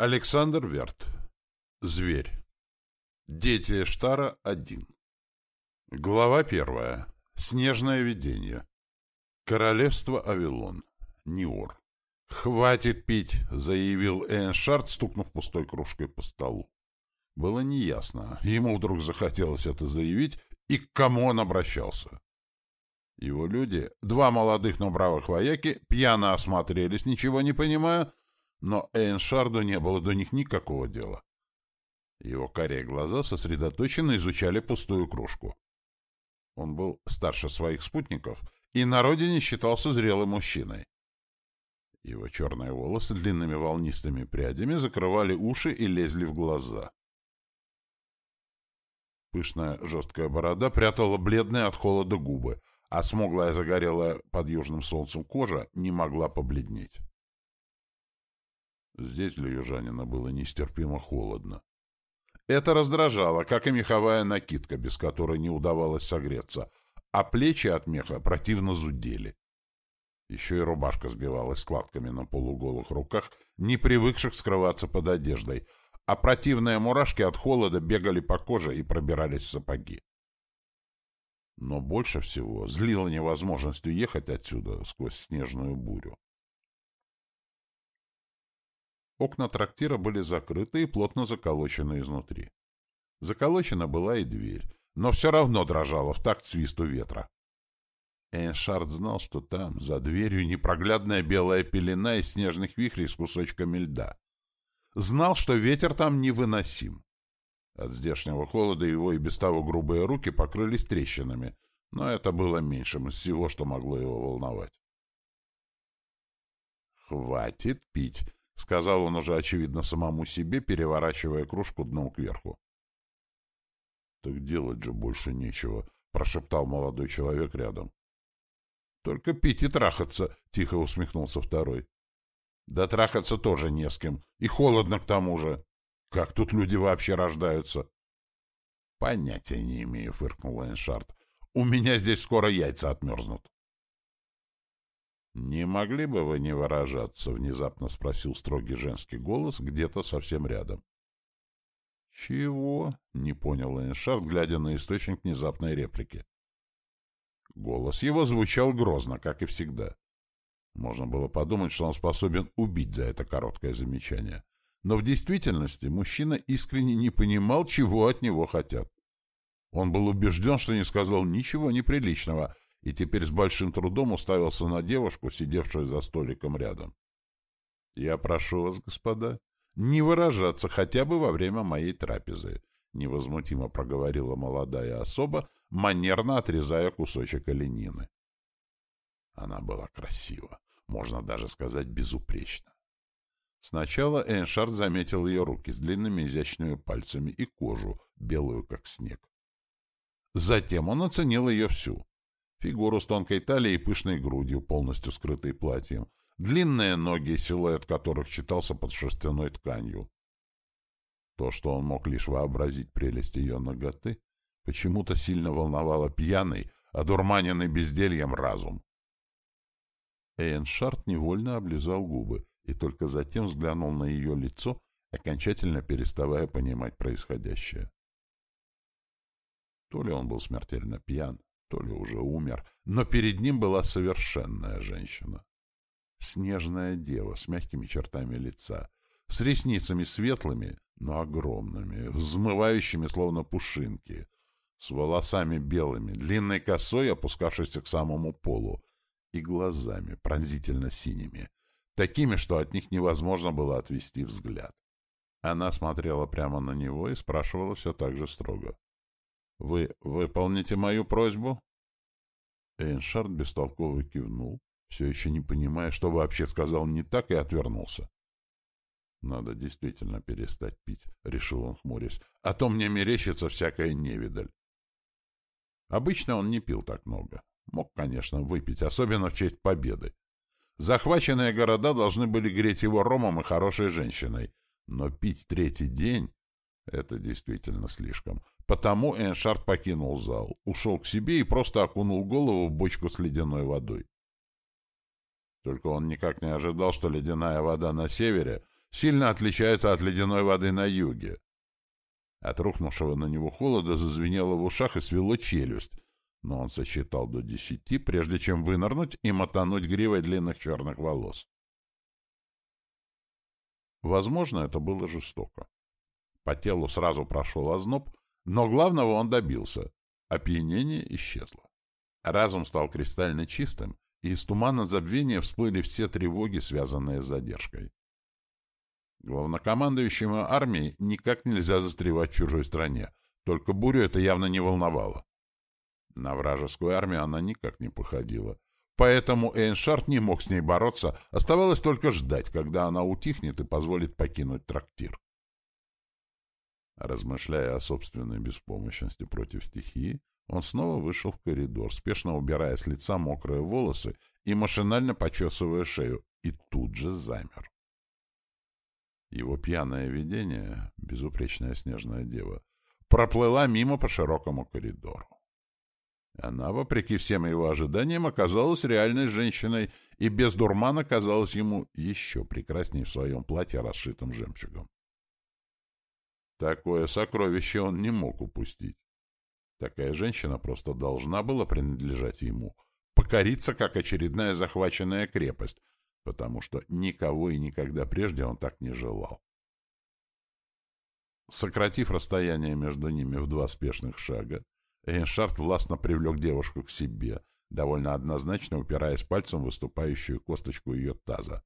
Александр Верт. Зверь. Дети Эштара 1. Глава первая. Снежное видение. Королевство Авилон. Ниор. «Хватит пить!» — заявил Эйншард, стукнув пустой кружкой по столу. Было неясно, ему вдруг захотелось это заявить, и к кому он обращался. Его люди, два молодых, но бравых вояки, пьяно осмотрелись, ничего не понимая, но Эйншарду не было до них никакого дела. Его карие глаза сосредоточенно изучали пустую кружку. Он был старше своих спутников и на родине считался зрелым мужчиной. Его черные волосы длинными волнистыми прядями закрывали уши и лезли в глаза. Пышная жесткая борода прятала бледные от холода губы, а смуглая загорелая под южным солнцем кожа не могла побледнеть. Здесь для южанина было нестерпимо холодно. Это раздражало, как и меховая накидка, без которой не удавалось согреться, а плечи от меха противно зудели. Еще и рубашка сбивалась складками на полуголых руках, не привыкших скрываться под одеждой, а противные мурашки от холода бегали по коже и пробирались в сапоги. Но больше всего злила невозможность уехать отсюда сквозь снежную бурю. Окна трактира были закрыты и плотно заколочены изнутри. Заколочена была и дверь, но все равно дрожала в такт свисту ветра. Эйншард знал, что там, за дверью, непроглядная белая пелена из снежных вихрей с кусочками льда. Знал, что ветер там невыносим. От здешнего холода его и без того грубые руки покрылись трещинами, но это было меньшим из всего, что могло его волновать. «Хватит пить!» — сказал он уже, очевидно, самому себе, переворачивая кружку дном кверху. — Так делать же больше нечего, — прошептал молодой человек рядом. — Только пить и трахаться, — тихо усмехнулся второй. — Да трахаться тоже не с кем, и холодно к тому же. Как тут люди вообще рождаются? — Понятия не имею, — фыркнул Эйншард. — У меня здесь скоро яйца отмерзнут. «Не могли бы вы не выражаться?» — внезапно спросил строгий женский голос где-то совсем рядом. «Чего?» — не понял Эйншард, глядя на источник внезапной реплики. Голос его звучал грозно, как и всегда. Можно было подумать, что он способен убить за это короткое замечание. Но в действительности мужчина искренне не понимал, чего от него хотят. Он был убежден, что не сказал ничего неприличного — и теперь с большим трудом уставился на девушку, сидевшую за столиком рядом. — Я прошу вас, господа, не выражаться хотя бы во время моей трапезы, — невозмутимо проговорила молодая особа, манерно отрезая кусочек оленины. Она была красива, можно даже сказать безупречна. Сначала Эйншард заметил ее руки с длинными изящными пальцами и кожу, белую как снег. Затем он оценил ее всю. Фигуру с тонкой талией и пышной грудью, полностью скрытой платьем. Длинные ноги, силуэт которых читался под шерстяной тканью. То, что он мог лишь вообразить прелесть ее ноготы, почему-то сильно волновало пьяный, одурманенный бездельем разум. Эйншарт невольно облизал губы и только затем взглянул на ее лицо, окончательно переставая понимать происходящее. То ли он был смертельно пьян, то ли уже умер, но перед ним была совершенная женщина. Снежная дева с мягкими чертами лица, с ресницами светлыми, но огромными, взмывающими словно пушинки, с волосами белыми, длинной косой, опускавшейся к самому полу, и глазами пронзительно синими, такими, что от них невозможно было отвести взгляд. Она смотрела прямо на него и спрашивала все так же строго. «Вы выполните мою просьбу?» Эйншард бестолково кивнул, все еще не понимая, что вообще сказал не так, и отвернулся. «Надо действительно перестать пить», — решил он, хмурясь, — «а то мне мерещится всякая невидаль». Обычно он не пил так много. Мог, конечно, выпить, особенно в честь победы. Захваченные города должны были греть его ромом и хорошей женщиной, но пить третий день — это действительно слишком. Потому Эншард покинул зал, ушел к себе и просто окунул голову в бочку с ледяной водой. Только он никак не ожидал, что ледяная вода на севере сильно отличается от ледяной воды на юге. От рухнувшего на него холода зазвенело в ушах и свело челюсть, но он сосчитал до десяти, прежде чем вынырнуть и мотануть гривой длинных черных волос. Возможно, это было жестоко. По телу сразу прошел озноб, но главного он добился. Опьянение исчезло. Разум стал кристально чистым, и из тумана забвения всплыли все тревоги, связанные с задержкой. Главнокомандующему армией никак нельзя застревать в чужой стране, только бурю это явно не волновало. На вражескую армию она никак не походила, поэтому Эйншард не мог с ней бороться, оставалось только ждать, когда она утихнет и позволит покинуть трактир. Размышляя о собственной беспомощности против стихии, он снова вышел в коридор, спешно убирая с лица мокрые волосы и машинально почесывая шею, и тут же замер. Его пьяное видение, безупречная снежная дева, проплыла мимо по широкому коридору. Она, вопреки всем его ожиданиям, оказалась реальной женщиной и без дурмана казалась ему еще прекрасней в своем платье, расшитом жемчугом. Такое сокровище он не мог упустить. Такая женщина просто должна была принадлежать ему, покориться, как очередная захваченная крепость, потому что никого и никогда прежде он так не желал. Сократив расстояние между ними в два спешных шага, Эйншард властно привлек девушку к себе, довольно однозначно упираясь пальцем в выступающую косточку ее таза.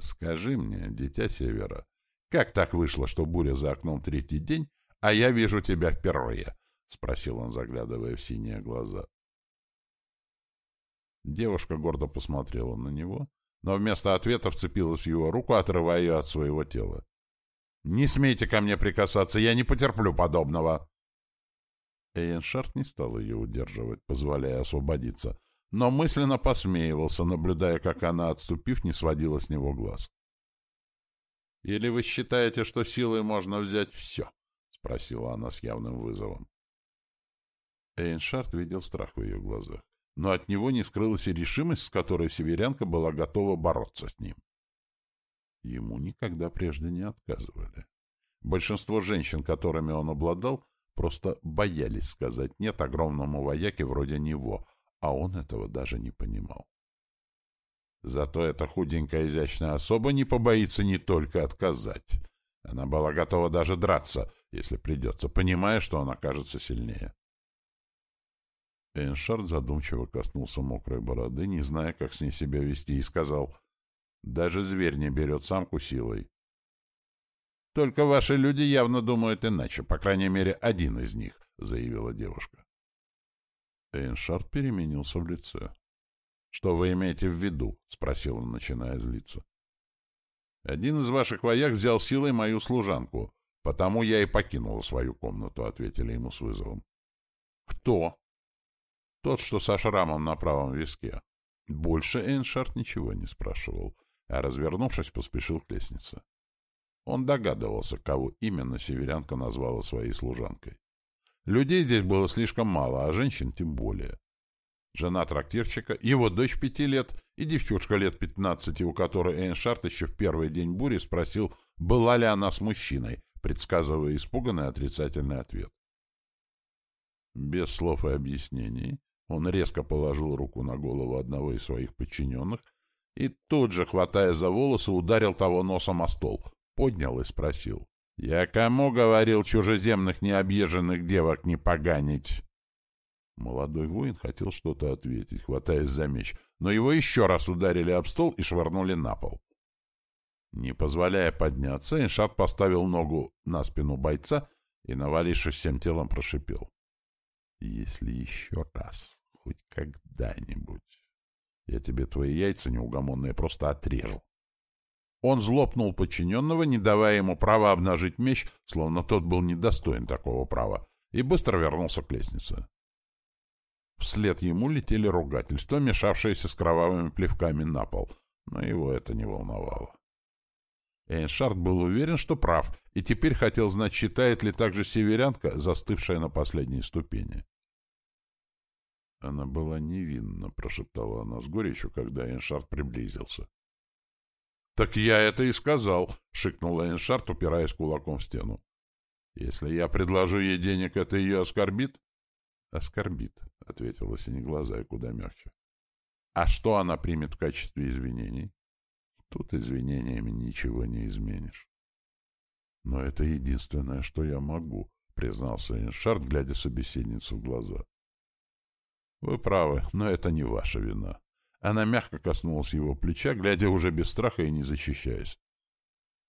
«Скажи мне, дитя Севера, как так вышло, что буря за окном третий день, а я вижу тебя впервые?» — спросил он, заглядывая в синие глаза. Девушка гордо посмотрела на него, но вместо ответа вцепилась в его руку, отрывая ее от своего тела. «Не смейте ко мне прикасаться, я не потерплю подобного!» Эйншарт не стал ее удерживать, позволяя освободиться, но мысленно посмеивался, наблюдая, как она, отступив, не сводила с него глаз. «Или вы считаете, что силой можно взять все?» — спросила она с явным вызовом. Эйншарт видел страх в ее глазах но от него не скрылась и решимость, с которой северянка была готова бороться с ним. Ему никогда прежде не отказывали. Большинство женщин, которыми он обладал, просто боялись сказать «нет» огромному вояке вроде него, а он этого даже не понимал. Зато эта худенькая изящная особа не побоится не только отказать. Она была готова даже драться, если придется, понимая, что он окажется сильнее. Эйншард задумчиво коснулся мокрой бороды, не зная, как с ней себя вести, и сказал, «Даже зверь не берет самку силой». «Только ваши люди явно думают иначе, по крайней мере, один из них», — заявила девушка. Эйншард переменился в лице. «Что вы имеете в виду?» — спросил он, начиная злиться. «Один из ваших вояк взял силой мою служанку, потому я и покинула свою комнату», — ответили ему с вызовом. «Кто?» Тот, что со шрамом на правом виске. Больше Эйншард ничего не спрашивал, а, развернувшись, поспешил к лестнице. Он догадывался, кого именно северянка назвала своей служанкой. Людей здесь было слишком мало, а женщин тем более. Жена трактирщика, его дочь пяти лет и девчушка лет пятнадцати, у которой Эйншард еще в первый день бури спросил, была ли она с мужчиной, предсказывая испуганный отрицательный ответ. Без слов и объяснений он резко положил руку на голову одного из своих подчиненных и тут же, хватая за волосы, ударил того носом о стол, поднял и спросил. «Я кому говорил чужеземных необъезженных девок не поганить?» Молодой воин хотел что-то ответить, хватаясь за меч, но его еще раз ударили об стол и швырнули на пол. Не позволяя подняться, Иншат поставил ногу на спину бойца и, навалившись всем телом, прошипел. «Если еще раз хоть когда-нибудь. Я тебе твои яйца неугомонные просто отрежу. Он злопнул подчиненного, не давая ему права обнажить меч, словно тот был недостоин такого права, и быстро вернулся к лестнице. Вслед ему летели ругательства, мешавшиеся с кровавыми плевками на пол, но его это не волновало. Эйншард был уверен, что прав, и теперь хотел знать, считает ли также северянка, застывшая на последней ступени. Она была невинна, прошептала она с горечью, когда Эншард приблизился. «Так я это и сказал», — шикнул Эйншард, упираясь кулаком в стену. «Если я предложу ей денег, это ее оскорбит?» «Оскорбит», — ответила синеглазая куда мягче. «А что она примет в качестве извинений?» «Тут извинениями ничего не изменишь». «Но это единственное, что я могу», — признался Эйншард, глядя собеседницу в глаза. «Вы правы, но это не ваша вина». Она мягко коснулась его плеча, глядя уже без страха и не защищаясь.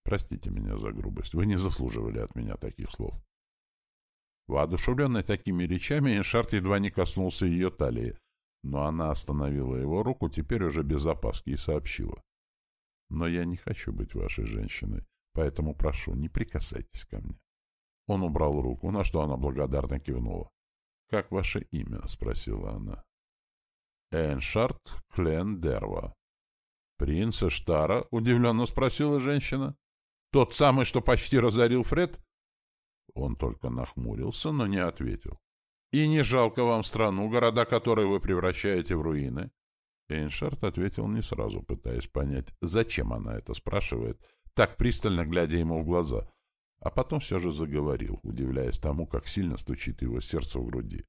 «Простите меня за грубость. Вы не заслуживали от меня таких слов». Воодушевленный такими речами, Эншарт едва не коснулся ее талии, но она остановила его руку теперь уже без опаски и сообщила. «Но я не хочу быть вашей женщиной, поэтому прошу, не прикасайтесь ко мне». Он убрал руку, на что она благодарно кивнула. «Как ваше имя?» — спросила она. Эншарт Клен Дерва. «Принц Эштара?» — удивленно спросила женщина. «Тот самый, что почти разорил Фред?» Он только нахмурился, но не ответил. «И не жалко вам страну, города которые вы превращаете в руины?» Эйншард ответил не сразу, пытаясь понять, зачем она это спрашивает, так пристально глядя ему в глаза, а потом все же заговорил, удивляясь тому, как сильно стучит его сердце в груди.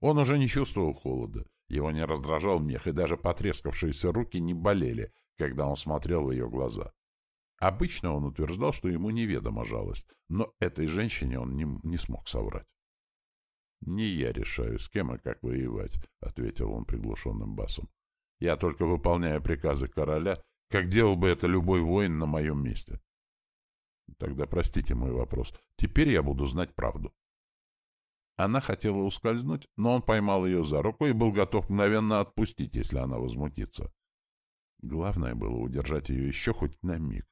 Он уже не чувствовал холода, его не раздражал мех, и даже потрескавшиеся руки не болели, когда он смотрел в ее глаза. Обычно он утверждал, что ему неведома жалость, но этой женщине он не, не смог соврать. «Не я решаю, с кем и как воевать», — ответил он приглушенным басом. «Я только выполняю приказы короля, как делал бы это любой воин на моем месте». «Тогда простите мой вопрос. Теперь я буду знать правду». Она хотела ускользнуть, но он поймал ее за руку и был готов мгновенно отпустить, если она возмутится. Главное было удержать ее еще хоть на миг.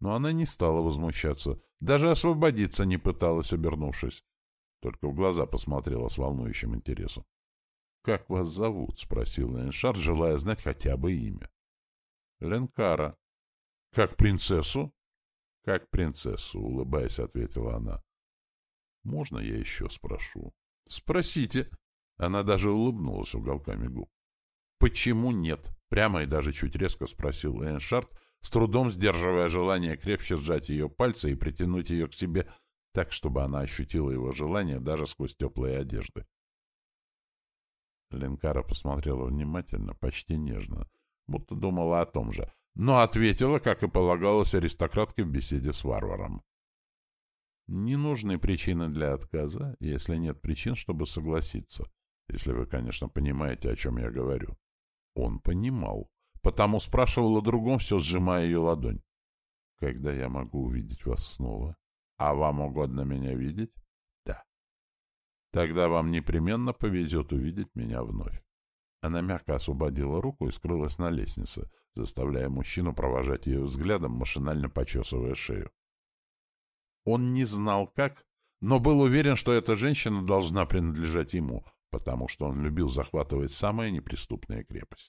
Но она не стала возмущаться, даже освободиться не пыталась, обернувшись. Только в глаза посмотрела с волнующим интересом. «Как вас зовут?» — спросил Эншар, желая знать хотя бы имя. «Ленкара». «Как принцессу?» «Как принцессу», — улыбаясь, ответила она. «Можно я еще спрошу?» «Спросите!» Она даже улыбнулась уголками губ. «Почему нет?» — прямо и даже чуть резко спросил Эншард, с трудом сдерживая желание крепче сжать ее пальцы и притянуть ее к себе так, чтобы она ощутила его желание даже сквозь теплые одежды. Ленкара посмотрела внимательно, почти нежно, будто думала о том же, но ответила, как и полагалось аристократке в беседе с варваром. Не нужны причины для отказа, если нет причин, чтобы согласиться. Если вы, конечно, понимаете, о чем я говорю. Он понимал, потому спрашивал о другом, все сжимая ее ладонь. Когда я могу увидеть вас снова? А вам угодно меня видеть? Да. Тогда вам непременно повезет увидеть меня вновь. Она мягко освободила руку и скрылась на лестнице, заставляя мужчину провожать ее взглядом, машинально почесывая шею. Он не знал как, но был уверен, что эта женщина должна принадлежать ему, потому что он любил захватывать самые неприступные крепости.